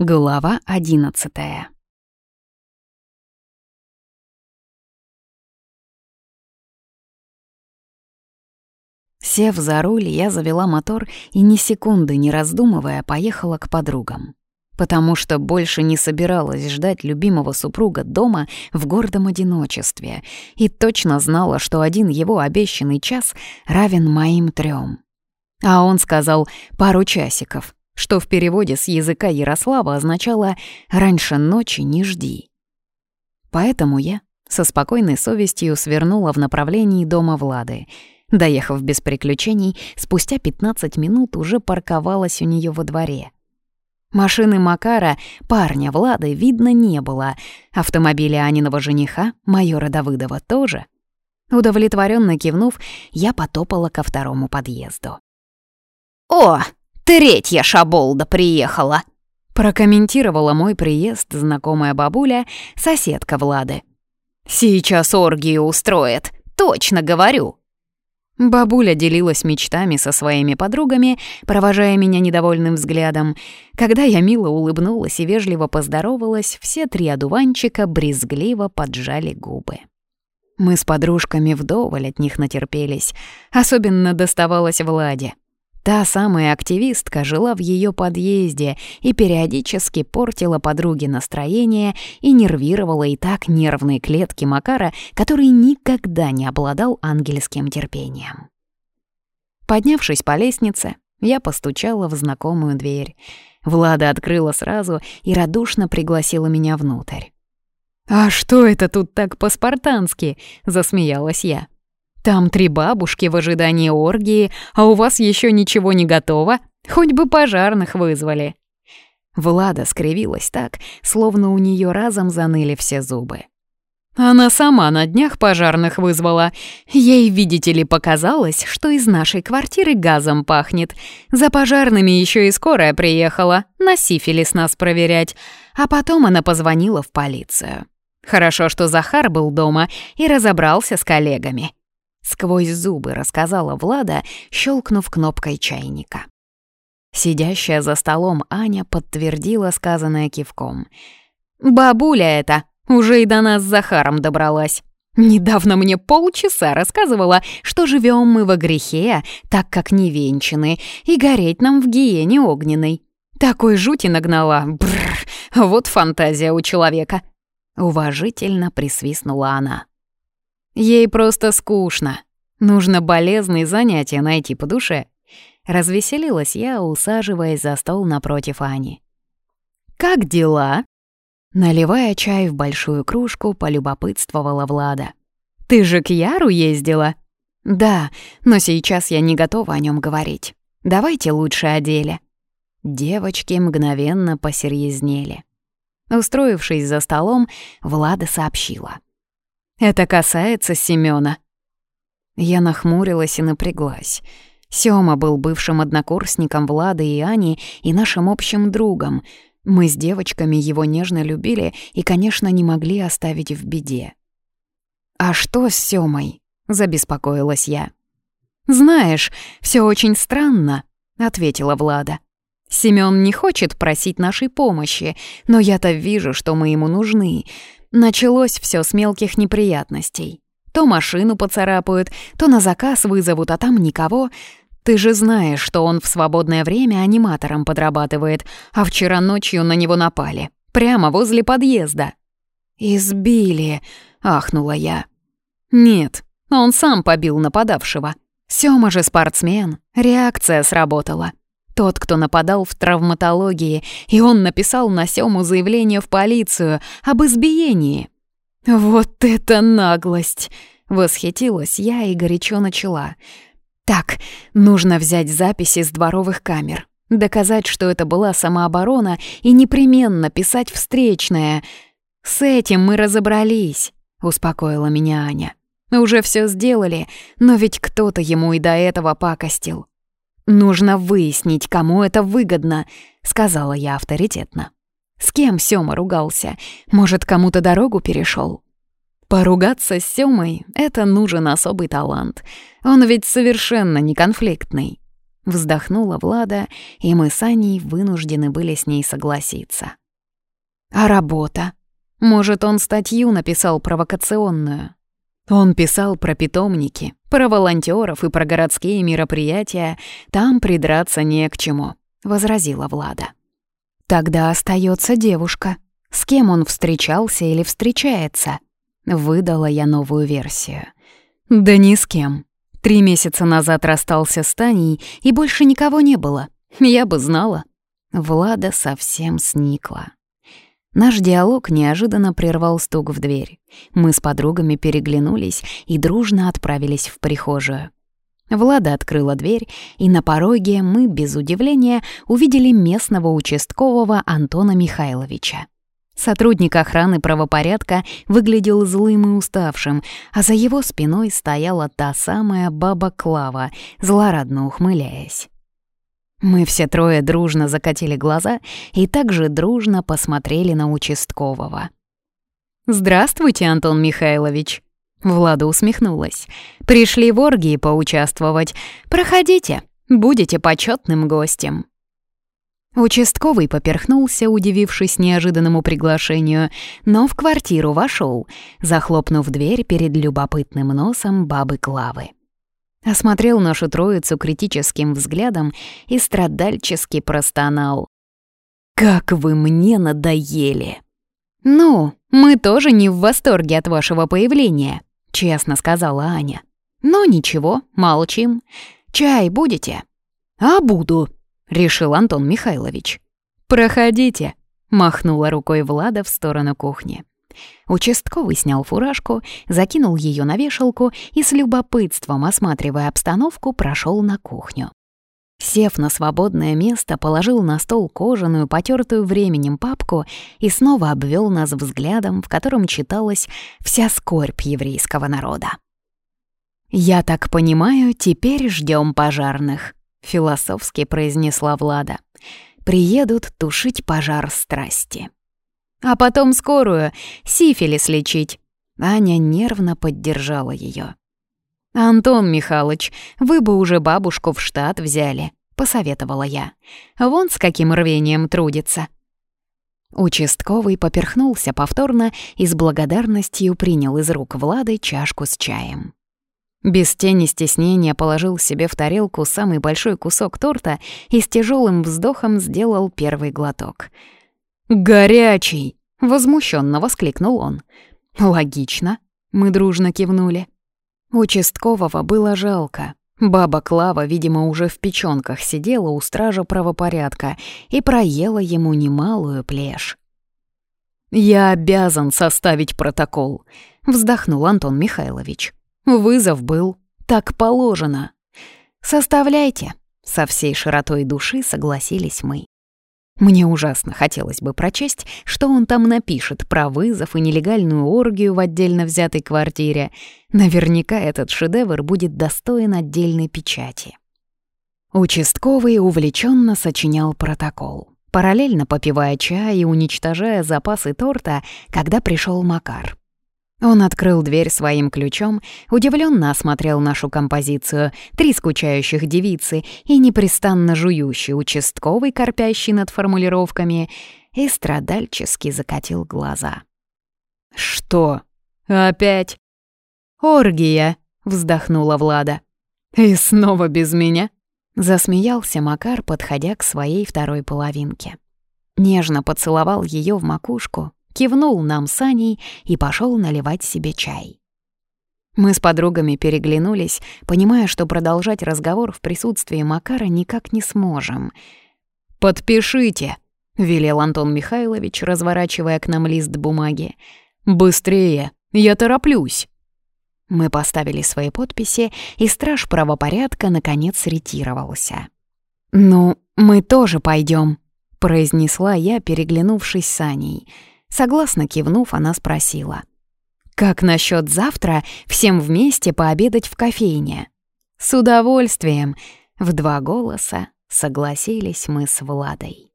Глава одиннадцатая Сев за руль, я завела мотор и ни секунды не раздумывая поехала к подругам. Потому что больше не собиралась ждать любимого супруга дома в гордом одиночестве и точно знала, что один его обещанный час равен моим трем. А он сказал пару часиков — что в переводе с языка Ярослава означало «раньше ночи не жди». Поэтому я со спокойной совестью свернула в направлении дома Влады. Доехав без приключений, спустя 15 минут уже парковалась у нее во дворе. Машины Макара, парня Влады, видно не было. Автомобиля Аниного жениха, майора Давыдова, тоже. Удовлетворенно кивнув, я потопала ко второму подъезду. «О, Третья шаболда приехала!» Прокомментировала мой приезд знакомая бабуля, соседка Влады. «Сейчас оргию устроит, точно говорю!» Бабуля делилась мечтами со своими подругами, провожая меня недовольным взглядом. Когда я мило улыбнулась и вежливо поздоровалась, все три одуванчика брезгливо поджали губы. Мы с подружками вдоволь от них натерпелись. Особенно доставалось Владе. Та самая активистка жила в ее подъезде и периодически портила подруге настроение и нервировала и так нервные клетки Макара, который никогда не обладал ангельским терпением. Поднявшись по лестнице, я постучала в знакомую дверь. Влада открыла сразу и радушно пригласила меня внутрь. «А что это тут так по-спартански?» — засмеялась я. Там три бабушки в ожидании оргии, а у вас еще ничего не готово? Хоть бы пожарных вызвали». Влада скривилась так, словно у нее разом заныли все зубы. Она сама на днях пожарных вызвала. Ей, видите ли, показалось, что из нашей квартиры газом пахнет. За пожарными еще и скорая приехала, на сифилис нас проверять. А потом она позвонила в полицию. Хорошо, что Захар был дома и разобрался с коллегами. Сквозь зубы рассказала Влада, щелкнув кнопкой чайника. Сидящая за столом Аня подтвердила сказанное кивком. «Бабуля это уже и до нас с Захаром добралась. Недавно мне полчаса рассказывала, что живем мы во грехе, так как не венчаны, и гореть нам в гиене огненной. Такой жути нагнала. Бррр, вот фантазия у человека». Уважительно присвистнула она. Ей просто скучно. Нужно болезные занятия найти по душе. Развеселилась я, усаживаясь за стол напротив Ани. «Как дела?» Наливая чай в большую кружку, полюбопытствовала Влада. «Ты же к Яру ездила?» «Да, но сейчас я не готова о нем говорить. Давайте лучше о деле». Девочки мгновенно посерьезнели. Устроившись за столом, Влада сообщила. Это касается Семёна». Я нахмурилась и напряглась. Сёма был бывшим однокурсником Влады и Ани и нашим общим другом. Мы с девочками его нежно любили и, конечно, не могли оставить в беде. «А что с Сёмой?» — забеспокоилась я. «Знаешь, всё очень странно», — ответила Влада. «Семён не хочет просить нашей помощи, но я-то вижу, что мы ему нужны. Началось все с мелких неприятностей. То машину поцарапают, то на заказ вызовут, а там никого. Ты же знаешь, что он в свободное время аниматором подрабатывает, а вчера ночью на него напали. Прямо возле подъезда. «Избили», — ахнула я. «Нет, он сам побил нападавшего. Сёма же спортсмен, реакция сработала. Тот, кто нападал в травматологии, и он написал на Сёму заявление в полицию об избиении. «Вот это наглость!» — восхитилась я и горячо начала. «Так, нужно взять записи с дворовых камер, доказать, что это была самооборона, и непременно писать встречное. С этим мы разобрались», — успокоила меня Аня. «Уже все сделали, но ведь кто-то ему и до этого пакостил. «Нужно выяснить, кому это выгодно», — сказала я авторитетно. «С кем Сёма ругался? Может, кому-то дорогу перешел? Поругаться с Сёмой — это нужен особый талант. Он ведь совершенно не конфликтный. Вздохнула Влада, и мы с Аней вынуждены были с ней согласиться. А работа? Может, он статью написал провокационную? Он писал про питомники, про волонтеров и про городские мероприятия. Там придраться не к чему, — возразила Влада. Тогда остается девушка. С кем он встречался или встречается? Выдала я новую версию. Да ни с кем. Три месяца назад расстался с Таней, и больше никого не было. Я бы знала. Влада совсем сникла. Наш диалог неожиданно прервал стук в дверь. Мы с подругами переглянулись и дружно отправились в прихожую. Влада открыла дверь, и на пороге мы, без удивления, увидели местного участкового Антона Михайловича. Сотрудник охраны правопорядка выглядел злым и уставшим, а за его спиной стояла та самая баба Клава, злорадно ухмыляясь. Мы все трое дружно закатили глаза и также дружно посмотрели на участкового. «Здравствуйте, Антон Михайлович!» Влада усмехнулась. «Пришли в оргии поучаствовать. Проходите, будете почетным гостем». Участковый поперхнулся, удивившись неожиданному приглашению, но в квартиру вошел, захлопнув дверь перед любопытным носом бабы Клавы. Осмотрел нашу троицу критическим взглядом и страдальчески простонал. «Как вы мне надоели!» «Ну, мы тоже не в восторге от вашего появления», — честно сказала Аня. «Но ничего, молчим. Чай будете?» «А буду», — решил Антон Михайлович. «Проходите», — махнула рукой Влада в сторону кухни. Участковый снял фуражку, закинул ее на вешалку и с любопытством, осматривая обстановку, прошел на кухню. Сев на свободное место, положил на стол кожаную, потертую временем папку и снова обвел нас взглядом, в котором читалась вся скорбь еврейского народа. «Я так понимаю, теперь ждем пожарных», — философски произнесла Влада. «Приедут тушить пожар страсти». «А потом скорую, сифилис лечить». Аня нервно поддержала ее. «Антон Михайлович, вы бы уже бабушку в штат взяли», — посоветовала я. «Вон с каким рвением трудится». Участковый поперхнулся повторно и с благодарностью принял из рук Влады чашку с чаем. Без тени стеснения положил себе в тарелку самый большой кусок торта и с тяжелым вздохом сделал первый глоток. «Горячий!» — возмущенно воскликнул он. «Логично», — мы дружно кивнули. Участкового было жалко. Баба Клава, видимо, уже в печёнках сидела у стража правопорядка и проела ему немалую плешь. «Я обязан составить протокол», — вздохнул Антон Михайлович. Вызов был. Так положено. Составляйте. Со всей широтой души согласились мы. Мне ужасно хотелось бы прочесть, что он там напишет про вызов и нелегальную оргию в отдельно взятой квартире. Наверняка этот шедевр будет достоин отдельной печати. Участковый увлеченно сочинял протокол, параллельно попивая чай и уничтожая запасы торта, когда пришел Макар. Он открыл дверь своим ключом, удивленно осмотрел нашу композицию, три скучающих девицы и непрестанно жующий участковый, корпящий над формулировками, и страдальчески закатил глаза. «Что? Опять?» «Оргия», — вздохнула Влада. «И снова без меня?» — засмеялся Макар, подходя к своей второй половинке. Нежно поцеловал ее в макушку, кивнул нам с Аней и пошел наливать себе чай. Мы с подругами переглянулись, понимая, что продолжать разговор в присутствии Макара никак не сможем. «Подпишите», — велел Антон Михайлович, разворачивая к нам лист бумаги. «Быстрее, я тороплюсь». Мы поставили свои подписи, и страж правопорядка наконец ретировался. «Ну, мы тоже пойдем, произнесла я, переглянувшись с Аней — Согласно кивнув, она спросила. «Как насчет завтра всем вместе пообедать в кофейне?» «С удовольствием!» — в два голоса согласились мы с Владой.